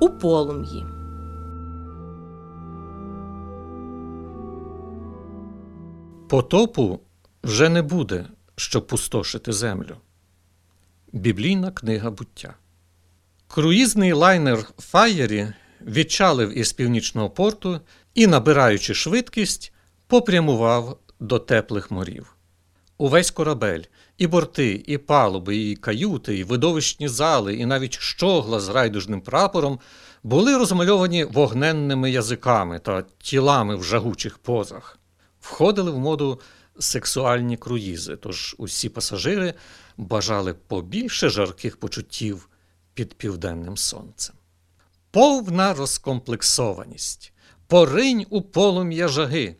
у полум'ї. Потопу вже не буде, щоб пустошити землю. Біблійна книга буття. Круїзний лайнер Фаєрі відчалив із північного порту і, набираючи швидкість, попрямував до теплих морів. Увесь корабель, і борти, і палуби, і каюти, і видовищні зали, і навіть щогла з райдужним прапором були розмальовані вогненними язиками та тілами в жагучих позах. Входили в моду сексуальні круїзи, тож усі пасажири бажали побільше жарких почуттів під південним сонцем. Повна розкомплексованість, поринь у полум'я жаги.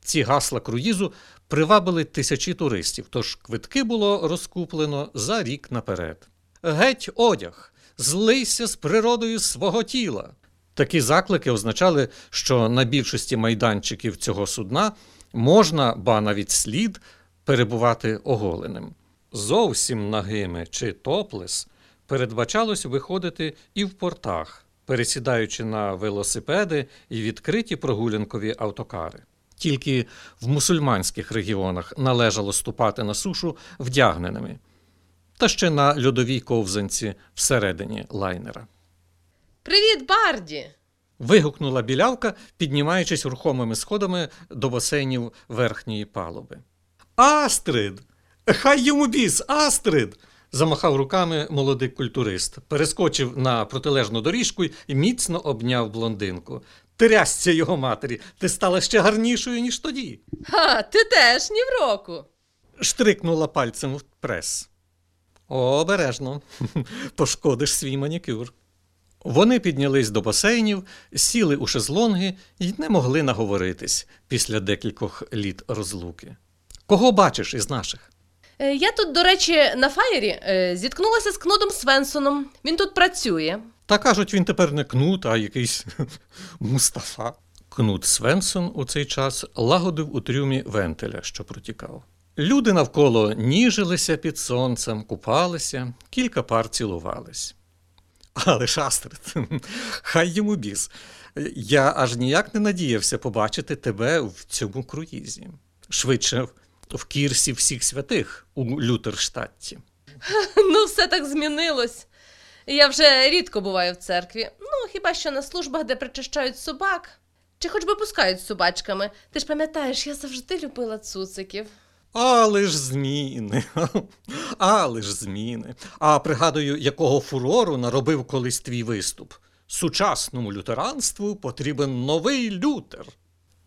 Ці гасла круїзу привабили тисячі туристів, тож квитки було розкуплено за рік наперед. Геть одяг, злийся з природою свого тіла. Такі заклики означали, що на більшості майданчиків цього судна можна, ба навіть слід, перебувати оголеним. Зовсім нагими чи топлес передбачалось виходити і в портах, пересідаючи на велосипеди і відкриті прогулянкові автокари. Тільки в мусульманських регіонах належало ступати на сушу вдягненими, та ще на льодовій ковзанці всередині лайнера. Привіт, Барді! Вигукнула білявка, піднімаючись рухомими сходами до басейнів верхньої палуби. Астрид! Хай йому біс, Астрид! замахав руками молодий культурист, перескочив на протилежну доріжку і міцно обняв блондинку. Трясця його матері, ти стала ще гарнішою, ніж тоді. Ха, ти теж ні в року. Штрикнула пальцем в прес. Обережно, пошкодиш свій манікюр. Вони піднялись до басейнів, сіли у шезлонги і не могли наговоритись після декількох літ розлуки. Кого бачиш із наших? Е, Я тут, до речі, на фаєрі е, зіткнулася з Кнудом Свенсоном. Він тут працює. Та кажуть, він тепер не кнут, а якийсь Мустафа. Кнут Свенсон у цей час лагодив у трюмі вентиля, що протікав. Люди навколо ніжилися під сонцем, купалися, кілька пар цілувались. Але ж Астрид, хай йому біс. Я аж ніяк не надіявся побачити тебе в цьому круїзі. Швидше в кірсі всіх святих у Лютерштатті. Ну, все так змінилось. Я вже рідко буваю в церкві. Ну, хіба що на службах, де причащають собак. Чи хоч би пускають з собачками. Ти ж пам'ятаєш, я завжди любила цуциків. Але ж зміни. Але ж зміни. А пригадую, якого фурору наробив колись твій виступ. Сучасному лютеранству потрібен новий лютер.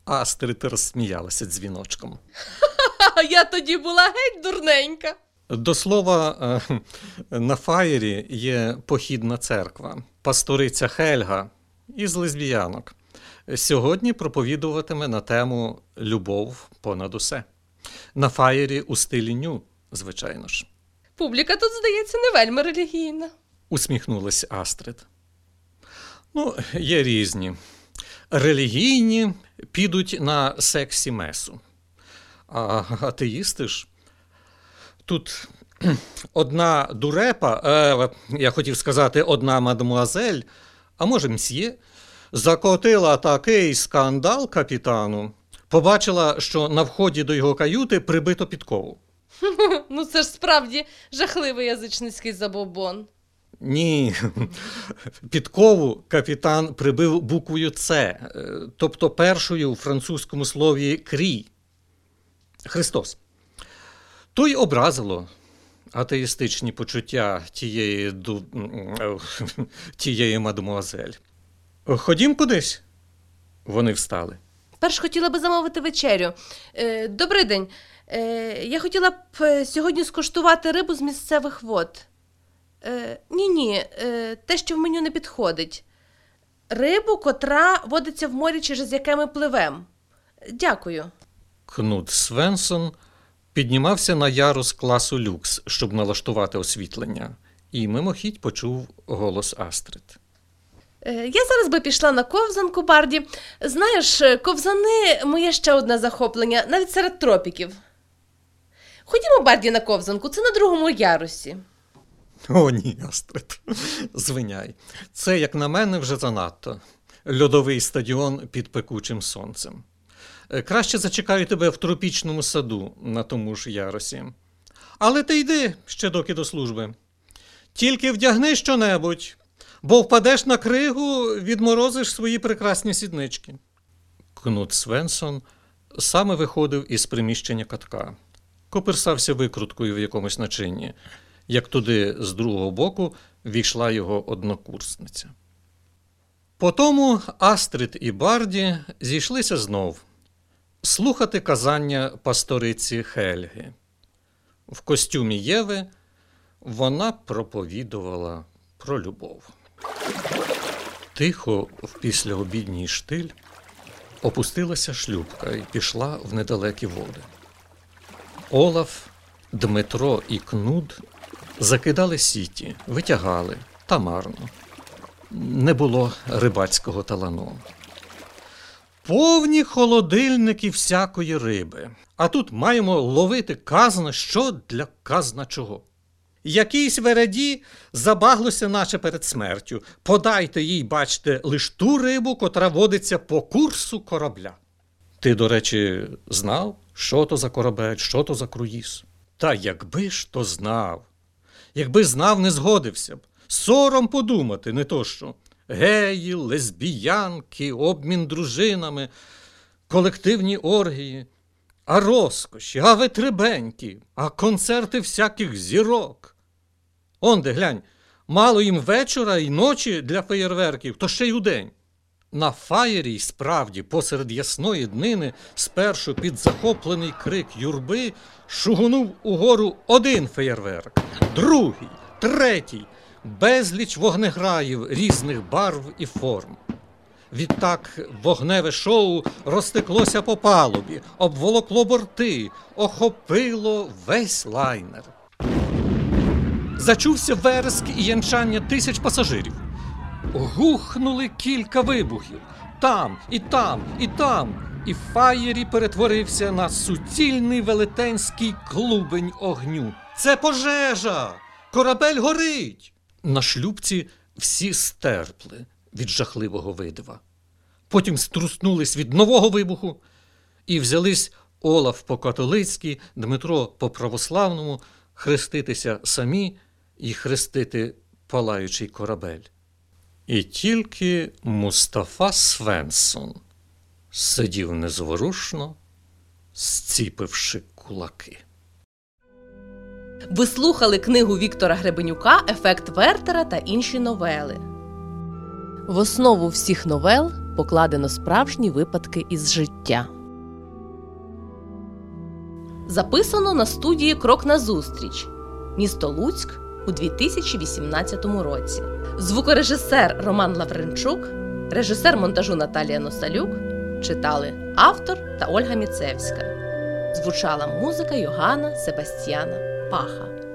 Астрид розсміялася дзвіночком. Я тоді була геть дурненька. До слова, е, на фаєрі є похідна церква, пасториця Хельга із лесбіянок. Сьогодні проповідуватиме на тему Любов понад усе. На фаєрі у стилі ню, звичайно ж, Публіка тут, здається, не вельми релігійна. усміхнулась Астрид. Ну, є різні. Релігійні підуть на сексі месу. А атеїсти ж. Тут одна дурепа, е, я хотів сказати, одна мадмуазель, а може, мсьє, закотила такий скандал капітану, побачила, що на вході до його каюти прибито підкову. Ну, це ж справді жахливий язичницький забобон. Ні, підкову капітан прибив буквою С, е, тобто першою у французькому слові крі. Христос. То й образило атеїстичні почуття тієї, ду... е, тієї мадемуазель. Ходім кудись. Вони встали. Перш хотіла би замовити вечерю. Е, добрий день. Е, я хотіла б е, сьогодні скуштувати рибу з місцевих вод. Е, ні, ні, е, те, що в меню не підходить. Рибу, котра водиться в морі, через яке ми пливем. Дякую. Кнут Свенсон піднімався на ярус класу люкс, щоб налаштувати освітлення, і мимохідь почув голос Астрид. Е, Я зараз би пішла на ковзанку, Барді. Знаєш, е, ковзани моє ще одне захоплення, навіть серед тропіків. Ходімо, Барді, на ковзанку, це на другому ярусі. О, ні, Астрид, звиняй. Це, як на мене, вже занадто. Льодовий стадіон під пекучим сонцем. Е, Краще зачекаю тебе в тропічному саду на тому ж ярусі. Але ти йди ще доки до служби. Тільки вдягни щонебудь, бо впадеш на кригу, відморозиш свої прекрасні сіднички. Кнут Свенсон саме виходив із приміщення катка, коперсався викруткою в якомусь начинні, як туди з другого боку війшла його однокурсниця. Потому Астрид і Барді зійшлися знов слухати казання пасториці Хельги. В костюмі Єви вона проповідувала про любов. Тихо в післяобідній штиль опустилася шлюбка і пішла в недалекі води. Олаф, Дмитро і Кнуд закидали сіті, витягали та марно. Не було рибацького талану. Повні холодильники всякої риби. А тут маємо ловити казна що для казна чого. Якийсь вереді забаглося, наче перед смертю. Подайте їй, бачте, лиш ту рибу, котра водиться по курсу корабля. Ти, до речі, знав, що то за корабель, що то за круїз? Та якби ж то знав. Якби знав, не згодився б. Сором подумати, не то що. Геї, лесбіянки, обмін дружинами, колективні оргії, а розкоші, а витребеньки, а концерти всяких зірок. Онде, глянь, мало їм вечора і ночі для феєрверків, то ще й удень. На фаєрі й справді посеред ясної днини спершу під захоплений крик юрби шугунув угору один феєрверк, другий, третій, безліч вогнеграїв різних барв і форм. Відтак вогневе шоу розтеклося по палубі, обволокло борти, охопило весь лайнер. Зачувся вереск і янчання тисяч пасажирів. Гухнули кілька вибухів. Там, і там, і там. І фаєрі перетворився на суцільний велетенський клубень огню. Це пожежа! Корабель горить! На шлюбці всі стерпли від жахливого видива. Потім струснулись від нового вибуху і взялись Олаф по-католицьки, Дмитро по-православному хреститися самі і хрестити палаючий корабель. І тільки Мустафа Свенсон сидів незворушно, зціпивши кулаки. Ви слухали книгу Віктора Гребенюка Ефект Вертера та інші новели. В основу всіх новел покладено справжні випадки із життя. Записано на студії Крок назустріч. Місто Луцьк у 2018 році. Звукорежисер Роман Лавренчук, режисер монтажу Наталія Носалюк читали автор та Ольга Міцевська. Звучала музика Йогана Себастьяна 八号。